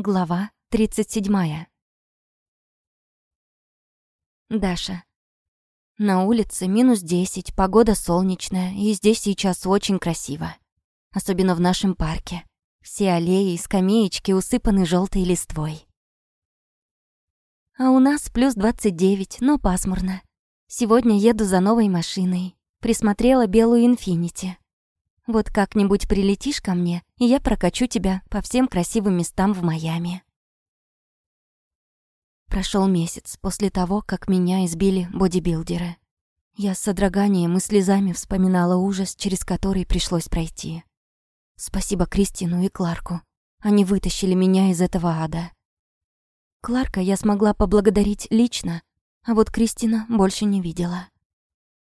Глава 37. Даша. На улице минус 10, погода солнечная, и здесь сейчас очень красиво. Особенно в нашем парке. Все аллеи и скамеечки усыпаны желтой листвой. А у нас плюс 29, но пасмурно. Сегодня еду за новой машиной. Присмотрела белую «Инфинити». Вот как-нибудь прилетишь ко мне, и я прокачу тебя по всем красивым местам в Майами. Прошел месяц после того, как меня избили бодибилдеры. Я с содроганием и слезами вспоминала ужас, через который пришлось пройти. Спасибо Кристину и Кларку. Они вытащили меня из этого ада. Кларка я смогла поблагодарить лично, а вот Кристина больше не видела.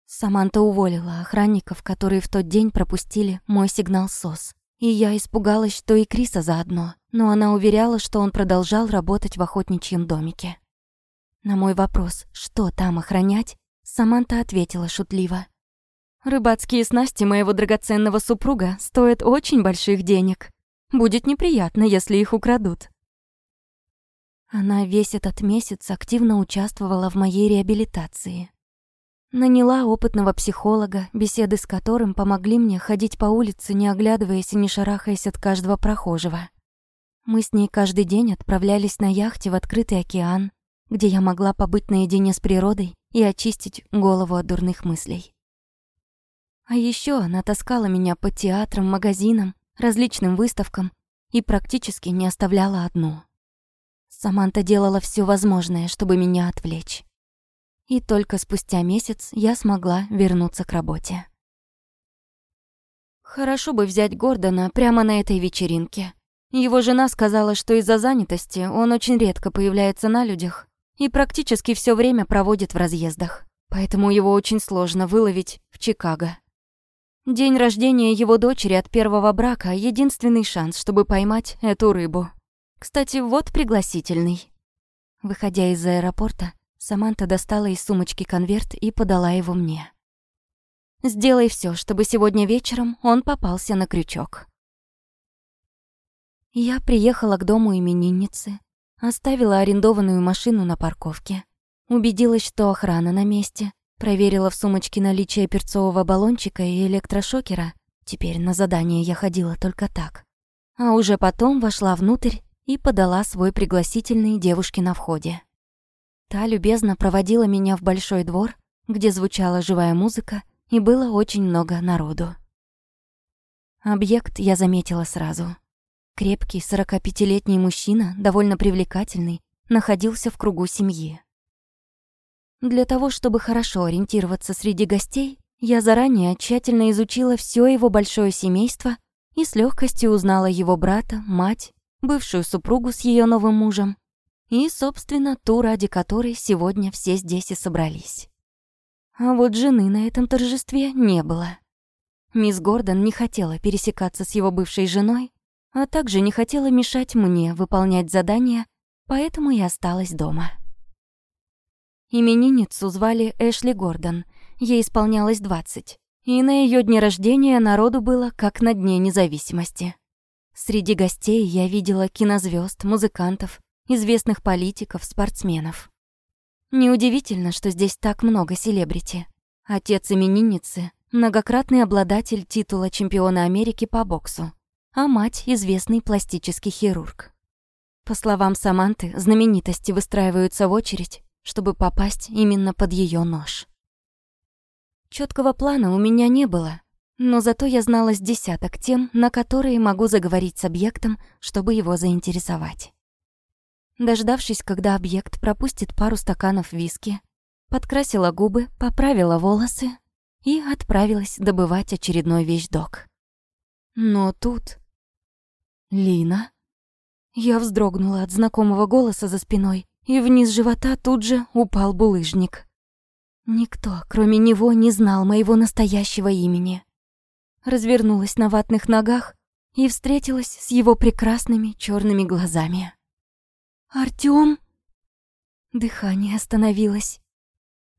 Саманта уволила охранников, которые в тот день пропустили мой сигнал СОС. И я испугалась, что и Криса заодно, но она уверяла, что он продолжал работать в охотничьем домике. На мой вопрос, что там охранять, Саманта ответила шутливо. «Рыбацкие снасти моего драгоценного супруга стоят очень больших денег. Будет неприятно, если их украдут». Она весь этот месяц активно участвовала в моей реабилитации. Наняла опытного психолога, беседы с которым помогли мне ходить по улице, не оглядываясь и не шарахаясь от каждого прохожего. Мы с ней каждый день отправлялись на яхте в открытый океан, где я могла побыть наедине с природой и очистить голову от дурных мыслей. А еще она таскала меня по театрам, магазинам, различным выставкам и практически не оставляла одну. Саманта делала все возможное, чтобы меня отвлечь. И только спустя месяц я смогла вернуться к работе. Хорошо бы взять Гордона прямо на этой вечеринке. Его жена сказала, что из-за занятости он очень редко появляется на людях и практически все время проводит в разъездах. Поэтому его очень сложно выловить в Чикаго. День рождения его дочери от первого брака — единственный шанс, чтобы поймать эту рыбу. Кстати, вот пригласительный. Выходя из аэропорта, Саманта достала из сумочки конверт и подала его мне. «Сделай все, чтобы сегодня вечером он попался на крючок». Я приехала к дому именинницы, оставила арендованную машину на парковке, убедилась, что охрана на месте, проверила в сумочке наличие перцового баллончика и электрошокера, теперь на задание я ходила только так, а уже потом вошла внутрь и подала свой пригласительный девушке на входе. Та любезно проводила меня в большой двор, где звучала живая музыка и было очень много народу. Объект я заметила сразу. Крепкий 45-летний мужчина, довольно привлекательный, находился в кругу семьи. Для того, чтобы хорошо ориентироваться среди гостей, я заранее тщательно изучила все его большое семейство и с легкостью узнала его брата, мать, бывшую супругу с ее новым мужем и, собственно, ту, ради которой сегодня все здесь и собрались. А вот жены на этом торжестве не было. Мисс Гордон не хотела пересекаться с его бывшей женой, а также не хотела мешать мне выполнять задания, поэтому и осталась дома. Именинницу звали Эшли Гордон, ей исполнялось 20, и на ее дне рождения народу было как на Дне независимости. Среди гостей я видела кинозвезд, музыкантов, известных политиков, спортсменов. Неудивительно, что здесь так много селебрити. Отец именинницы — многократный обладатель титула чемпиона Америки по боксу, а мать — известный пластический хирург. По словам Саманты, знаменитости выстраиваются в очередь, чтобы попасть именно под ее нож. Четкого плана у меня не было, но зато я знала с десяток тем, на которые могу заговорить с объектом, чтобы его заинтересовать. Дождавшись, когда объект пропустит пару стаканов виски, подкрасила губы, поправила волосы и отправилась добывать очередной вещдок. Но тут... Лина? Я вздрогнула от знакомого голоса за спиной, и вниз живота тут же упал булыжник. Никто, кроме него, не знал моего настоящего имени. Развернулась на ватных ногах и встретилась с его прекрасными черными глазами. «Артём?» Дыхание остановилось.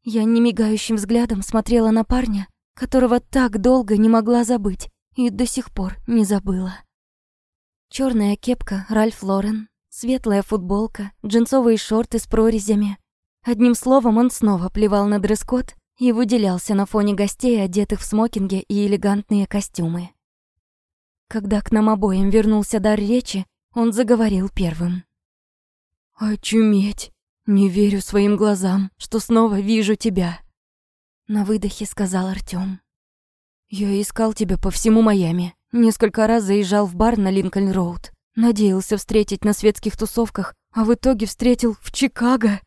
Я немигающим взглядом смотрела на парня, которого так долго не могла забыть и до сих пор не забыла. Черная кепка Ральф Лорен, Светлая футболка, джинсовые шорты с прорезями. Одним словом, он снова плевал на дресс-код и выделялся на фоне гостей, одетых в смокинге и элегантные костюмы. Когда к нам обоим вернулся дар речи, он заговорил первым. «Очуметь! Не верю своим глазам, что снова вижу тебя!» На выдохе сказал Артём. «Я искал тебя по всему Майами. Несколько раз заезжал в бар на Линкольн-Роуд. Надеялся встретить на светских тусовках, а в итоге встретил в Чикаго!»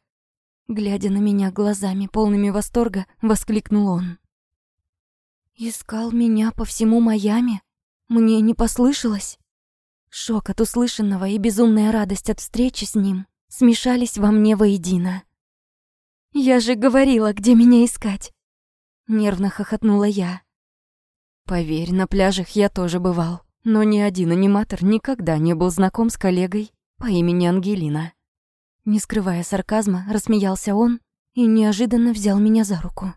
Глядя на меня глазами, полными восторга, воскликнул он. «Искал меня по всему Майами? Мне не послышалось?» Шок от услышанного и безумная радость от встречи с ним смешались во мне воедино. «Я же говорила, где меня искать!» Нервно хохотнула я. Поверь, на пляжах я тоже бывал, но ни один аниматор никогда не был знаком с коллегой по имени Ангелина. Не скрывая сарказма, рассмеялся он и неожиданно взял меня за руку.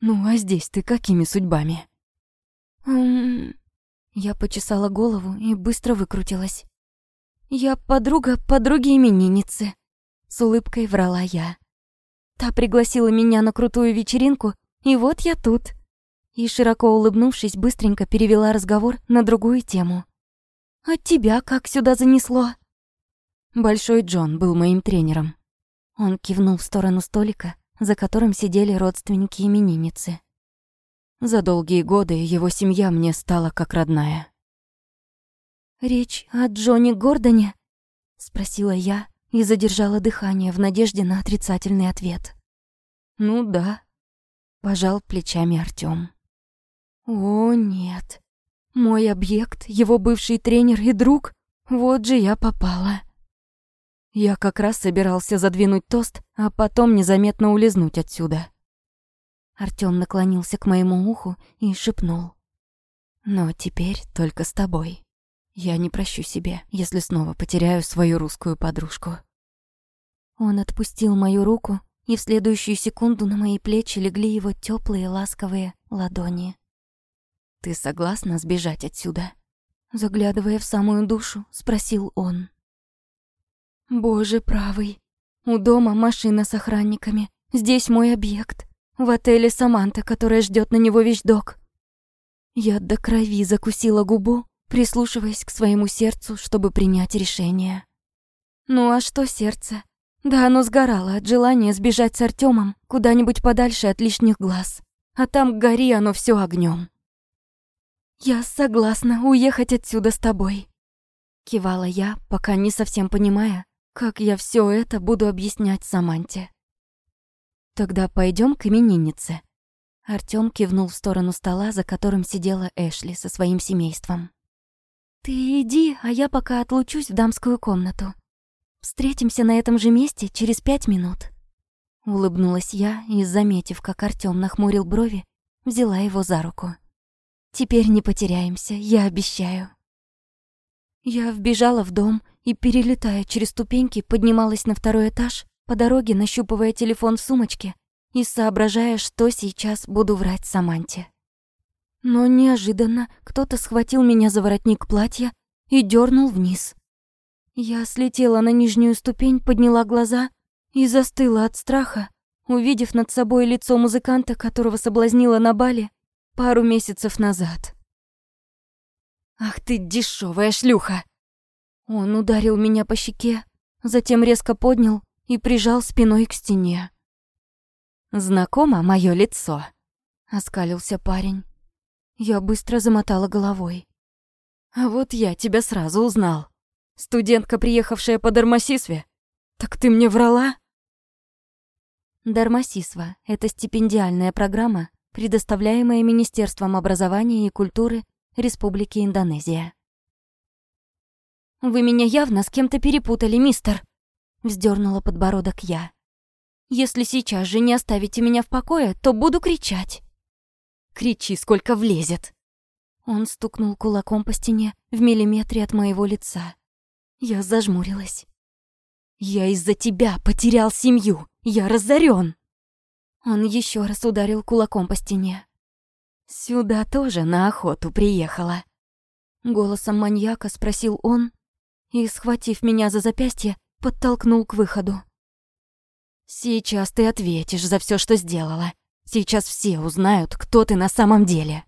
«Ну, а здесь ты какими судьбами?» Я почесала голову и быстро выкрутилась. «Я подруга подруги именинницы», — с улыбкой врала я. Та пригласила меня на крутую вечеринку, и вот я тут. И, широко улыбнувшись, быстренько перевела разговор на другую тему. «А тебя как сюда занесло?» Большой Джон был моим тренером. Он кивнул в сторону столика, за которым сидели родственники именинницы. За долгие годы его семья мне стала как родная. «Речь о Джоне Гордоне?» — спросила я и задержала дыхание в надежде на отрицательный ответ. «Ну да», — пожал плечами Артём. «О, нет. Мой объект, его бывший тренер и друг, вот же я попала». Я как раз собирался задвинуть тост, а потом незаметно улизнуть отсюда. Артём наклонился к моему уху и шепнул. «Но теперь только с тобой. Я не прощу себе, если снова потеряю свою русскую подружку». Он отпустил мою руку, и в следующую секунду на мои плечи легли его теплые ласковые ладони. «Ты согласна сбежать отсюда?» Заглядывая в самую душу, спросил он. Боже правый. У дома машина с охранниками. Здесь мой объект. В отеле Саманта, которая ждет на него вещдок. Я до крови закусила губу, прислушиваясь к своему сердцу, чтобы принять решение. Ну а что сердце? Да оно сгорало от желания сбежать с Артемом куда-нибудь подальше от лишних глаз. А там гори оно все огнем. «Я согласна уехать отсюда с тобой», — кивала я, пока не совсем понимая, как я все это буду объяснять Саманте? Тогда пойдем к имениннице. Артём кивнул в сторону стола, за которым сидела Эшли со своим семейством. Ты иди, а я пока отлучусь в дамскую комнату. Встретимся на этом же месте через пять минут. Улыбнулась я и, заметив, как Артём нахмурил брови, взяла его за руку. Теперь не потеряемся, я обещаю. Я вбежала в дом и, перелетая через ступеньки, поднималась на второй этаж, по дороге нащупывая телефон в сумочке и соображая, что сейчас буду врать Саманте. Но неожиданно кто-то схватил меня за воротник платья и дернул вниз. Я слетела на нижнюю ступень, подняла глаза и застыла от страха, увидев над собой лицо музыканта, которого соблазнила на бале пару месяцев назад. «Ах ты дешевая шлюха!» Он ударил меня по щеке, затем резко поднял и прижал спиной к стене. «Знакомо мое лицо?» — оскалился парень. Я быстро замотала головой. «А вот я тебя сразу узнал. Студентка, приехавшая по Дармасисве. Так ты мне врала?» Дармасисва — это стипендиальная программа, предоставляемая Министерством образования и культуры Республики Индонезия. «Вы меня явно с кем-то перепутали, мистер!» Вздернула подбородок я. «Если сейчас же не оставите меня в покое, то буду кричать!» «Кричи, сколько влезет!» Он стукнул кулаком по стене в миллиметре от моего лица. Я зажмурилась. «Я из-за тебя потерял семью! Я разорен!» Он еще раз ударил кулаком по стене. Сюда тоже на охоту приехала. Голосом маньяка спросил он, и, схватив меня за запястье, подтолкнул к выходу. «Сейчас ты ответишь за все, что сделала. Сейчас все узнают, кто ты на самом деле».